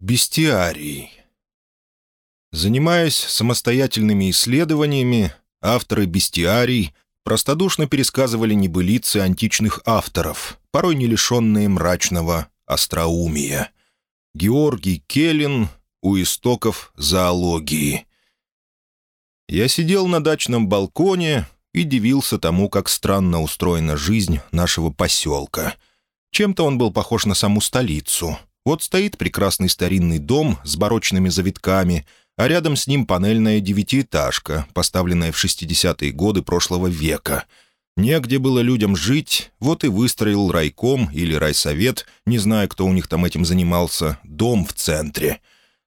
Бестиарий. Занимаясь самостоятельными исследованиями, авторы бестиарий простодушно пересказывали небылицы античных авторов, порой не лишенные мрачного остроумия. Георгий Келлин у истоков зоологии. Я сидел на дачном балконе и дивился тому, как странно устроена жизнь нашего поселка. Чем-то он был похож на саму столицу — вот стоит прекрасный старинный дом с барочными завитками, а рядом с ним панельная девятиэтажка, поставленная в 60-е годы прошлого века. Негде было людям жить, вот и выстроил райком или райсовет, не знаю, кто у них там этим занимался, дом в центре.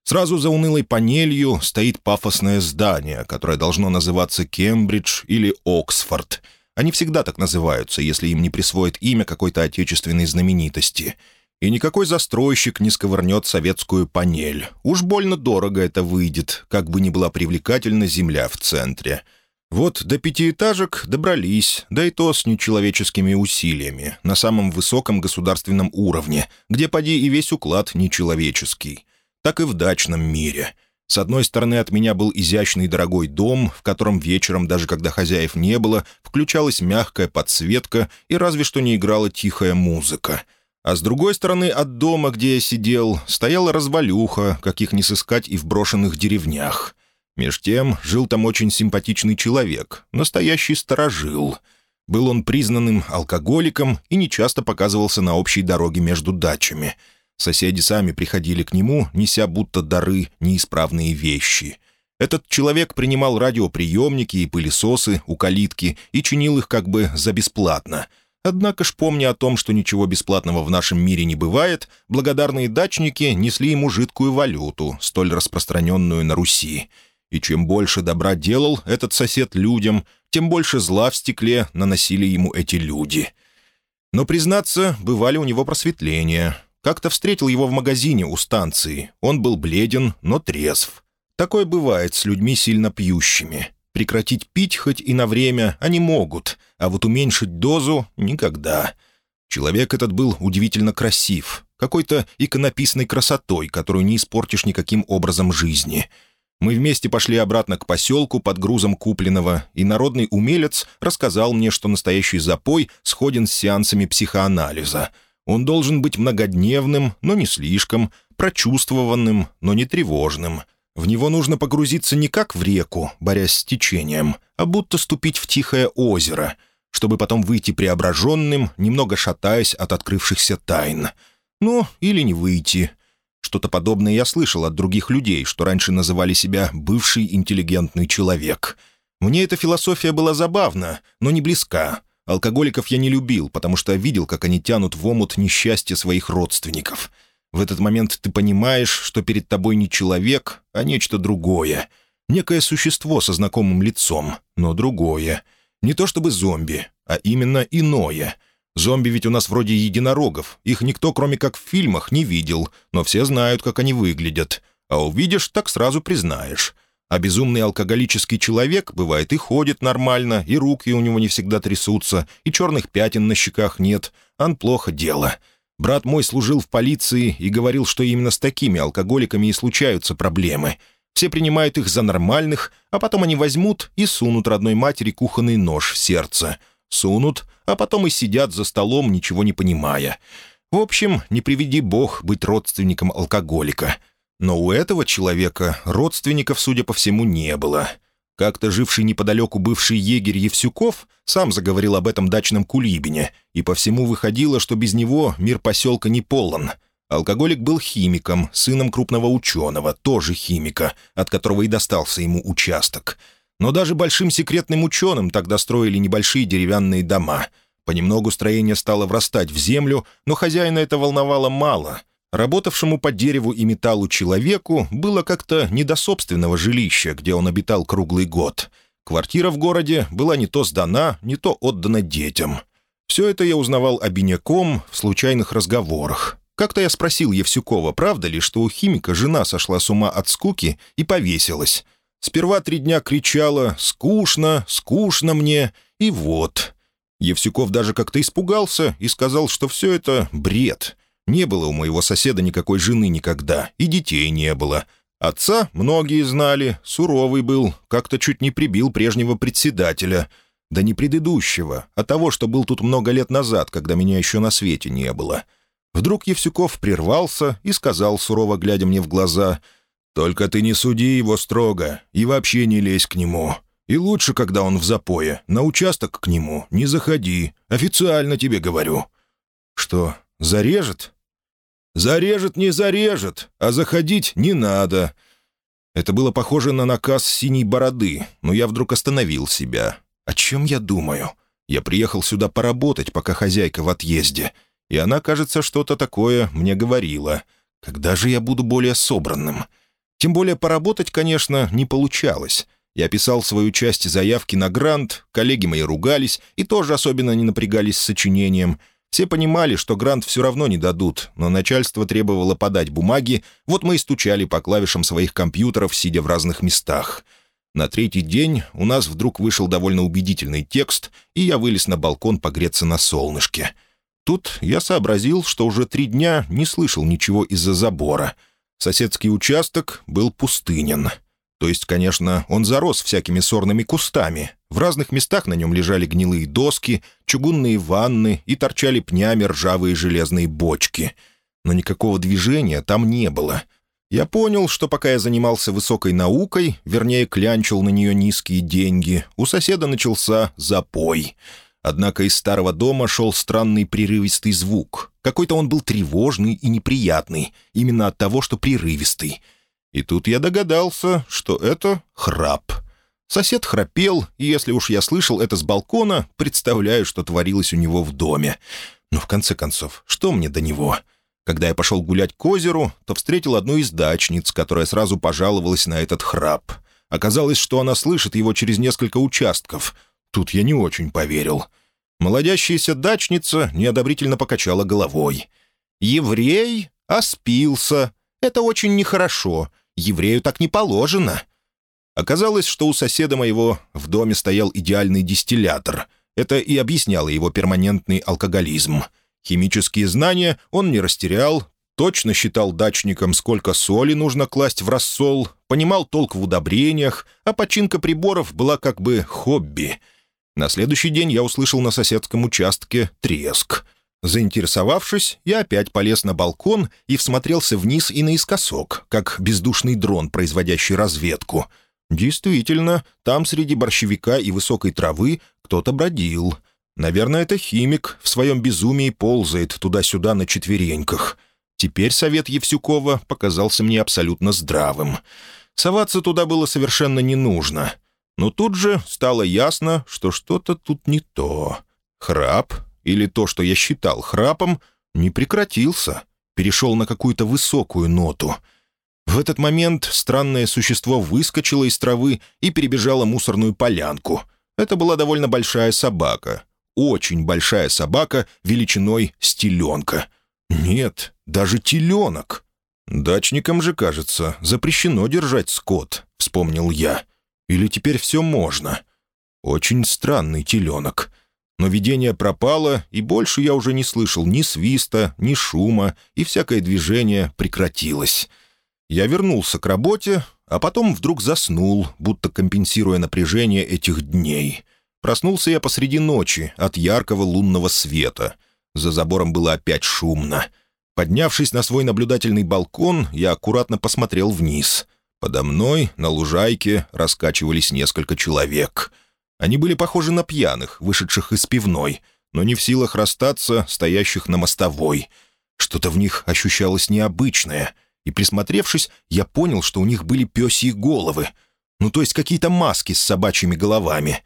Сразу за унылой панелью стоит пафосное здание, которое должно называться Кембридж или Оксфорд. Они всегда так называются, если им не присвоят имя какой-то отечественной знаменитости — и никакой застройщик не сковырнет советскую панель. Уж больно дорого это выйдет, как бы ни была привлекательна земля в центре. Вот до пятиэтажек добрались, да и то с нечеловеческими усилиями, на самом высоком государственном уровне, где поди и весь уклад нечеловеческий. Так и в дачном мире. С одной стороны от меня был изящный дорогой дом, в котором вечером, даже когда хозяев не было, включалась мягкая подсветка и разве что не играла тихая музыка — а с другой стороны от дома, где я сидел, стояла развалюха, каких не сыскать и в брошенных деревнях. Меж тем жил там очень симпатичный человек, настоящий сторожил. Был он признанным алкоголиком и нечасто показывался на общей дороге между дачами. Соседи сами приходили к нему, неся будто дары неисправные вещи. Этот человек принимал радиоприемники и пылесосы у калитки и чинил их как бы за бесплатно — Однако ж, помня о том, что ничего бесплатного в нашем мире не бывает, благодарные дачники несли ему жидкую валюту, столь распространенную на Руси. И чем больше добра делал этот сосед людям, тем больше зла в стекле наносили ему эти люди. Но, признаться, бывали у него просветления. Как-то встретил его в магазине у станции. Он был бледен, но трезв. Такое бывает с людьми сильно пьющими. Прекратить пить хоть и на время они могут, а вот уменьшить дозу — никогда. Человек этот был удивительно красив, какой-то иконописной красотой, которую не испортишь никаким образом жизни. Мы вместе пошли обратно к поселку под грузом купленного, и народный умелец рассказал мне, что настоящий запой сходен с сеансами психоанализа. Он должен быть многодневным, но не слишком, прочувствованным, но не тревожным — в него нужно погрузиться не как в реку, борясь с течением, а будто ступить в тихое озеро, чтобы потом выйти преображенным, немного шатаясь от открывшихся тайн. Ну, или не выйти. Что-то подобное я слышал от других людей, что раньше называли себя «бывший интеллигентный человек». Мне эта философия была забавна, но не близка. Алкоголиков я не любил, потому что видел, как они тянут в омут несчастье своих родственников — в этот момент ты понимаешь, что перед тобой не человек, а нечто другое. Некое существо со знакомым лицом, но другое. Не то чтобы зомби, а именно иное. Зомби ведь у нас вроде единорогов. Их никто, кроме как в фильмах, не видел, но все знают, как они выглядят. А увидишь, так сразу признаешь. А безумный алкоголический человек, бывает, и ходит нормально, и руки у него не всегда трясутся, и черных пятен на щеках нет. Ан плохо дело. Брат мой служил в полиции и говорил, что именно с такими алкоголиками и случаются проблемы. Все принимают их за нормальных, а потом они возьмут и сунут родной матери кухонный нож в сердце. Сунут, а потом и сидят за столом, ничего не понимая. В общем, не приведи бог быть родственником алкоголика. Но у этого человека родственников, судя по всему, не было. Как-то живший неподалеку бывший егерь Евсюков сам заговорил об этом дачном кулибине, и по всему выходило, что без него мир поселка не полон. Алкоголик был химиком, сыном крупного ученого, тоже химика, от которого и достался ему участок. Но даже большим секретным ученым тогда строили небольшие деревянные дома. Понемногу строение стало врастать в землю, но хозяина это волновало мало — Работавшему по дереву и металлу человеку было как-то не до собственного жилища, где он обитал круглый год. Квартира в городе была не то сдана, не то отдана детям. Все это я узнавал обиняком в случайных разговорах. Как-то я спросил Евсюкова, правда ли, что у химика жена сошла с ума от скуки и повесилась. Сперва три дня кричала «Скучно, скучно мне», и вот. Евсюков даже как-то испугался и сказал, что все это бред — Не было у моего соседа никакой жены никогда, и детей не было. Отца многие знали, суровый был, как-то чуть не прибил прежнего председателя. Да не предыдущего, а того, что был тут много лет назад, когда меня еще на свете не было. Вдруг Евсюков прервался и сказал, сурово глядя мне в глаза, «Только ты не суди его строго и вообще не лезь к нему. И лучше, когда он в запое, на участок к нему не заходи, официально тебе говорю». «Что, зарежет?» «Зарежет, не зарежет, а заходить не надо». Это было похоже на наказ синей бороды, но я вдруг остановил себя. О чем я думаю? Я приехал сюда поработать, пока хозяйка в отъезде. И она, кажется, что-то такое мне говорила. Когда же я буду более собранным? Тем более поработать, конечно, не получалось. Я писал свою часть заявки на грант, коллеги мои ругались и тоже особенно не напрягались с сочинением — все понимали, что грант все равно не дадут, но начальство требовало подать бумаги, вот мы и стучали по клавишам своих компьютеров, сидя в разных местах. На третий день у нас вдруг вышел довольно убедительный текст, и я вылез на балкон погреться на солнышке. Тут я сообразил, что уже три дня не слышал ничего из-за забора. Соседский участок был пустынен. То есть, конечно, он зарос всякими сорными кустами. В разных местах на нем лежали гнилые доски, чугунные ванны и торчали пнями ржавые железные бочки. Но никакого движения там не было. Я понял, что пока я занимался высокой наукой, вернее, клянчил на нее низкие деньги, у соседа начался запой. Однако из старого дома шел странный прерывистый звук. Какой-то он был тревожный и неприятный, именно от того, что прерывистый — и тут я догадался, что это храп. Сосед храпел, и если уж я слышал это с балкона, представляю, что творилось у него в доме. Но в конце концов, что мне до него? Когда я пошел гулять к озеру, то встретил одну из дачниц, которая сразу пожаловалась на этот храп. Оказалось, что она слышит его через несколько участков. Тут я не очень поверил. Молодящаяся дачница неодобрительно покачала головой. «Еврей оспился. Это очень нехорошо. Еврею так не положено». Оказалось, что у соседа моего в доме стоял идеальный дистиллятор. Это и объясняло его перманентный алкоголизм. Химические знания он не растерял, точно считал дачником, сколько соли нужно класть в рассол, понимал толк в удобрениях, а починка приборов была как бы хобби. На следующий день я услышал на соседском участке треск. Заинтересовавшись, я опять полез на балкон и всмотрелся вниз и наискосок, как бездушный дрон, производящий разведку. Действительно, там среди борщевика и высокой травы кто-то бродил. Наверное, это химик в своем безумии ползает туда-сюда на четвереньках. Теперь совет Евсюкова показался мне абсолютно здравым. Соваться туда было совершенно не нужно. Но тут же стало ясно, что что-то тут не то. Храп, или то, что я считал храпом, не прекратился, перешел на какую-то высокую ноту. В этот момент странное существо выскочило из травы и перебежало мусорную полянку. Это была довольно большая собака. Очень большая собака величиной с теленка. Нет, даже теленок. «Дачникам же, кажется, запрещено держать скот», — вспомнил я. «Или теперь все можно?» Очень странный теленок но видение пропало, и больше я уже не слышал ни свиста, ни шума, и всякое движение прекратилось. Я вернулся к работе, а потом вдруг заснул, будто компенсируя напряжение этих дней. Проснулся я посреди ночи от яркого лунного света. За забором было опять шумно. Поднявшись на свой наблюдательный балкон, я аккуратно посмотрел вниз. Подо мной на лужайке раскачивались несколько человек — они были похожи на пьяных, вышедших из пивной, но не в силах расстаться, стоящих на мостовой. Что-то в них ощущалось необычное, и, присмотревшись, я понял, что у них были пёсьи головы. Ну, то есть какие-то маски с собачьими головами.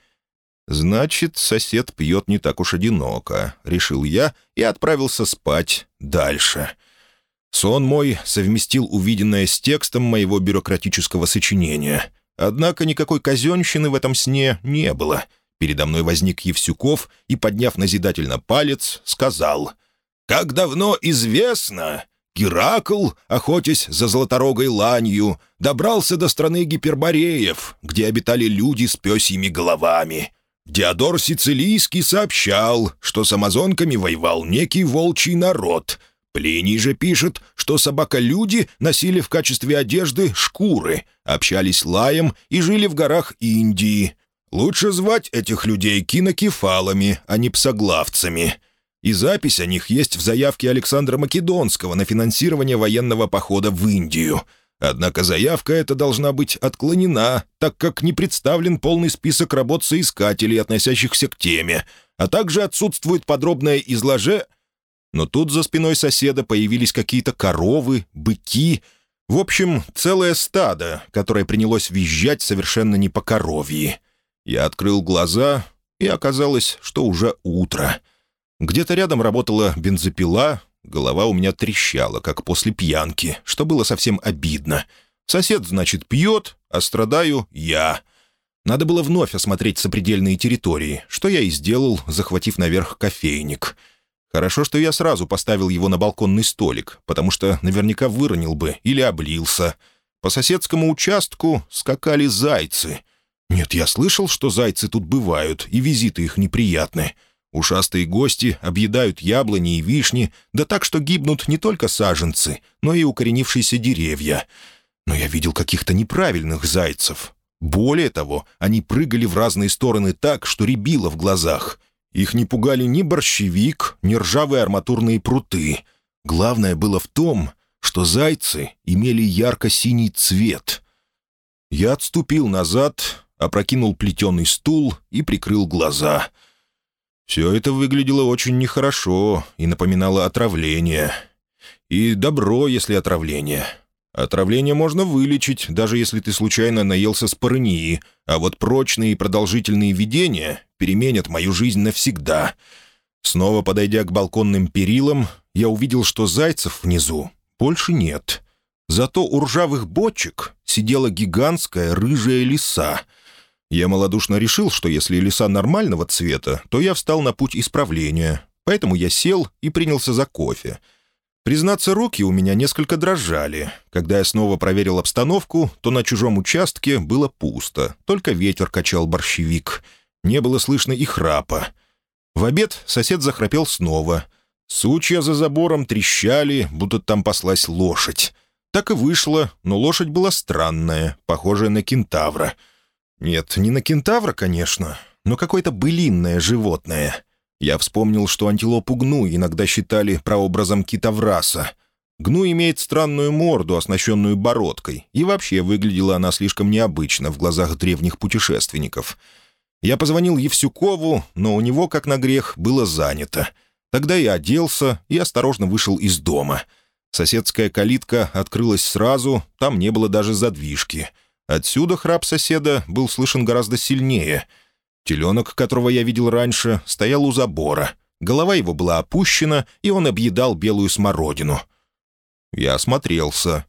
«Значит, сосед пьет не так уж одиноко», — решил я и отправился спать дальше. Сон мой совместил увиденное с текстом моего бюрократического сочинения. Однако никакой казенщины в этом сне не было. Передо мной возник Евсюков и, подняв назидательно палец, сказал «Как давно известно, Геракл, охотясь за золоторогой ланью, добрался до страны гипербореев, где обитали люди с пёсьими головами. Диодор Сицилийский сообщал, что с амазонками воевал некий волчий народ — Плиний же пишет, что собака-люди носили в качестве одежды шкуры, общались лаем и жили в горах Индии. Лучше звать этих людей кинокефалами, а не псоглавцами. И запись о них есть в заявке Александра Македонского на финансирование военного похода в Индию. Однако заявка эта должна быть отклонена, так как не представлен полный список работ соискателей, относящихся к теме, а также отсутствует подробное изложение но тут за спиной соседа появились какие-то коровы, быки. В общем, целое стадо, которое принялось визжать совершенно не по коровьи. Я открыл глаза, и оказалось, что уже утро. Где-то рядом работала бензопила, голова у меня трещала, как после пьянки, что было совсем обидно. Сосед, значит, пьет, а страдаю я. Надо было вновь осмотреть сопредельные территории, что я и сделал, захватив наверх кофейник — Хорошо, что я сразу поставил его на балконный столик, потому что наверняка выронил бы или облился. По соседскому участку скакали зайцы. Нет, я слышал, что зайцы тут бывают, и визиты их неприятны. Ушастые гости объедают яблони и вишни, да так, что гибнут не только саженцы, но и укоренившиеся деревья. Но я видел каких-то неправильных зайцев. Более того, они прыгали в разные стороны так, что рябило в глазах. Их не пугали ни борщевик, ни ржавые арматурные пруты. Главное было в том, что зайцы имели ярко-синий цвет. Я отступил назад, опрокинул плетеный стул и прикрыл глаза. Все это выглядело очень нехорошо и напоминало отравление. И добро, если отравление. Отравление можно вылечить, даже если ты случайно наелся спорынии, а вот прочные и продолжительные видения переменят мою жизнь навсегда. Снова подойдя к балконным перилам, я увидел, что зайцев внизу больше нет. Зато у ржавых бочек сидела гигантская рыжая лиса. Я малодушно решил, что если лиса нормального цвета, то я встал на путь исправления, поэтому я сел и принялся за кофе — Признаться, руки у меня несколько дрожали. Когда я снова проверил обстановку, то на чужом участке было пусто, только ветер качал борщевик. Не было слышно и храпа. В обед сосед захрапел снова. Сучья за забором трещали, будто там паслась лошадь. Так и вышло, но лошадь была странная, похожая на кентавра. Нет, не на кентавра, конечно, но какое-то былинное животное. Я вспомнил, что антилопу гну иногда считали прообразом китовраса. Гну имеет странную морду, оснащенную бородкой, и вообще выглядела она слишком необычно в глазах древних путешественников. Я позвонил Евсюкову, но у него, как на грех, было занято. Тогда я оделся и осторожно вышел из дома. Соседская калитка открылась сразу, там не было даже задвижки. Отсюда храп соседа был слышен гораздо сильнее — Теленок, которого я видел раньше, стоял у забора. Голова его была опущена, и он объедал белую смородину. Я осмотрелся.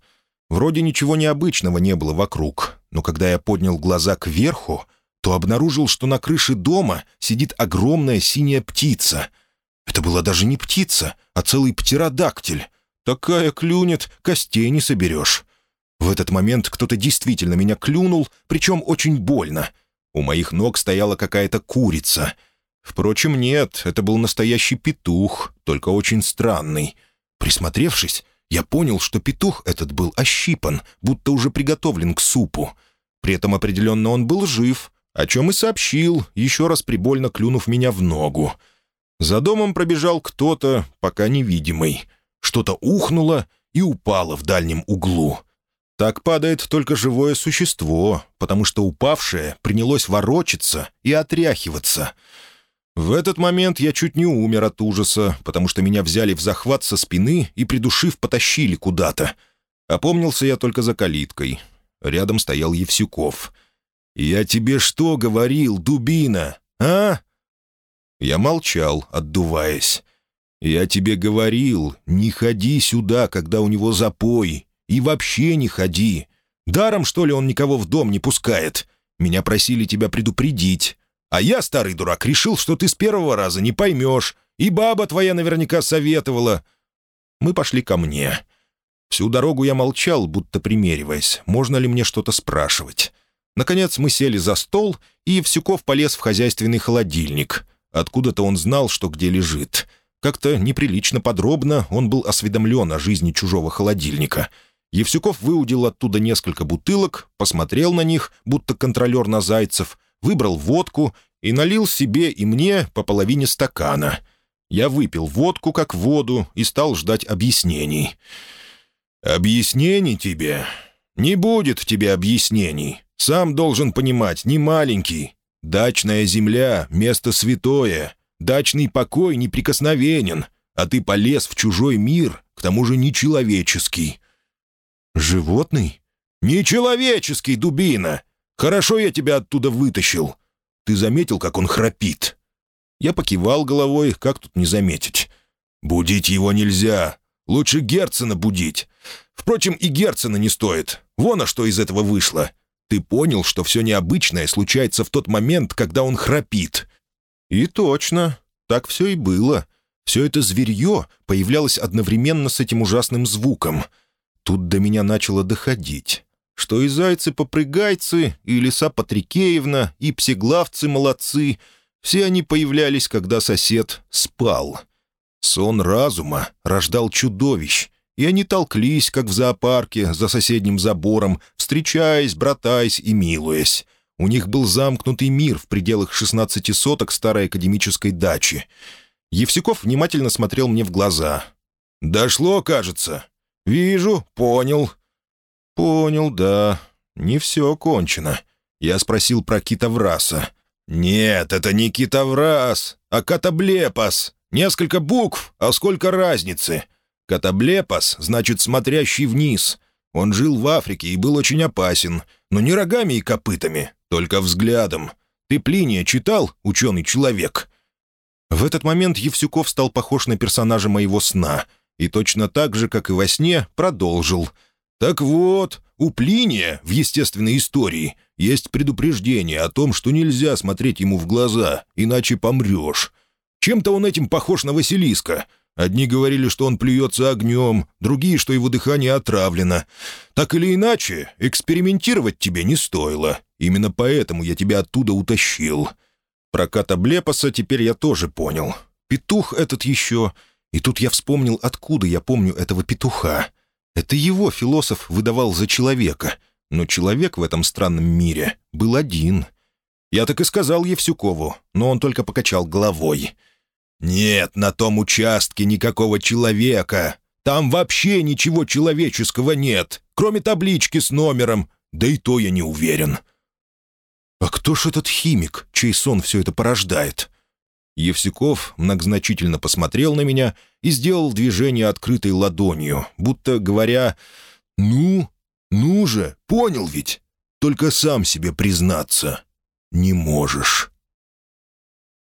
Вроде ничего необычного не было вокруг, но когда я поднял глаза кверху, то обнаружил, что на крыше дома сидит огромная синяя птица. Это была даже не птица, а целый птеродактиль. Такая клюнет, костей не соберешь. В этот момент кто-то действительно меня клюнул, причем очень больно — у моих ног стояла какая-то курица. Впрочем, нет, это был настоящий петух, только очень странный. Присмотревшись, я понял, что петух этот был ощипан, будто уже приготовлен к супу. При этом определенно он был жив, о чем и сообщил, еще раз прибольно клюнув меня в ногу. За домом пробежал кто-то, пока невидимый. Что-то ухнуло и упало в дальнем углу. Так падает только живое существо, потому что упавшее принялось ворочаться и отряхиваться. В этот момент я чуть не умер от ужаса, потому что меня взяли в захват со спины и, придушив, потащили куда-то. Опомнился я только за калиткой. Рядом стоял Евсюков. «Я тебе что говорил, дубина, а?» Я молчал, отдуваясь. «Я тебе говорил, не ходи сюда, когда у него запой, и вообще не ходи. Даром, что ли, он никого в дом не пускает? Меня просили тебя предупредить. А я, старый дурак, решил, что ты с первого раза не поймешь. И баба твоя наверняка советовала. Мы пошли ко мне. Всю дорогу я молчал, будто примериваясь, можно ли мне что-то спрашивать. Наконец мы сели за стол, и Евсюков полез в хозяйственный холодильник. Откуда-то он знал, что где лежит. Как-то неприлично подробно он был осведомлен о жизни чужого холодильника. Евсюков выудил оттуда несколько бутылок, посмотрел на них, будто контролер на зайцев, выбрал водку и налил себе и мне по половине стакана. Я выпил водку как воду и стал ждать объяснений. «Объяснений тебе? Не будет тебе объяснений. Сам должен понимать, не маленький. Дачная земля — место святое. Дачный покой неприкосновенен, а ты полез в чужой мир, к тому же нечеловеческий». «Животный?» «Нечеловеческий, дубина! Хорошо я тебя оттуда вытащил. Ты заметил, как он храпит?» Я покивал головой, как тут не заметить. «Будить его нельзя. Лучше Герцена будить. Впрочем, и Герцена не стоит. Вон, а что из этого вышло. Ты понял, что все необычное случается в тот момент, когда он храпит. И точно, так все и было. Все это зверье появлялось одновременно с этим ужасным звуком. Тут до меня начало доходить, что и зайцы-попрыгайцы, и лиса Патрикеевна, и псеглавцы-молодцы — все они появлялись, когда сосед спал. Сон разума рождал чудовищ, и они толклись, как в зоопарке, за соседним забором, встречаясь, братаясь и милуясь. У них был замкнутый мир в пределах 16 соток старой академической дачи. Евсюков внимательно смотрел мне в глаза. «Дошло, кажется. Вижу, понял». «Понял, да. Не все кончено». Я спросил про Китавраса. «Нет, это не Китаврас, а Катаблепас. Несколько букв, а сколько разницы. Катаблепас значит «смотрящий вниз». Он жил в Африке и был очень опасен, но не рогами и копытами, только взглядом. Ты Плиния читал, ученый человек?» В этот момент Евсюков стал похож на персонажа моего сна и точно так же, как и во сне, продолжил. «Так вот, у Плиния в естественной истории есть предупреждение о том, что нельзя смотреть ему в глаза, иначе помрешь. Чем-то он этим похож на Василиска — Одни говорили, что он плюется огнем, другие, что его дыхание отравлено. Так или иначе, экспериментировать тебе не стоило. Именно поэтому я тебя оттуда утащил. Про Ката Блепаса теперь я тоже понял. Петух этот еще... И тут я вспомнил, откуда я помню этого петуха. Это его философ выдавал за человека. Но человек в этом странном мире был один. Я так и сказал Евсюкову, но он только покачал головой — «Нет на том участке никакого человека. Там вообще ничего человеческого нет, кроме таблички с номером. Да и то я не уверен». «А кто ж этот химик, чей сон все это порождает?» Евсюков многозначительно посмотрел на меня и сделал движение открытой ладонью, будто говоря «Ну, ну же, понял ведь? Только сам себе признаться не можешь».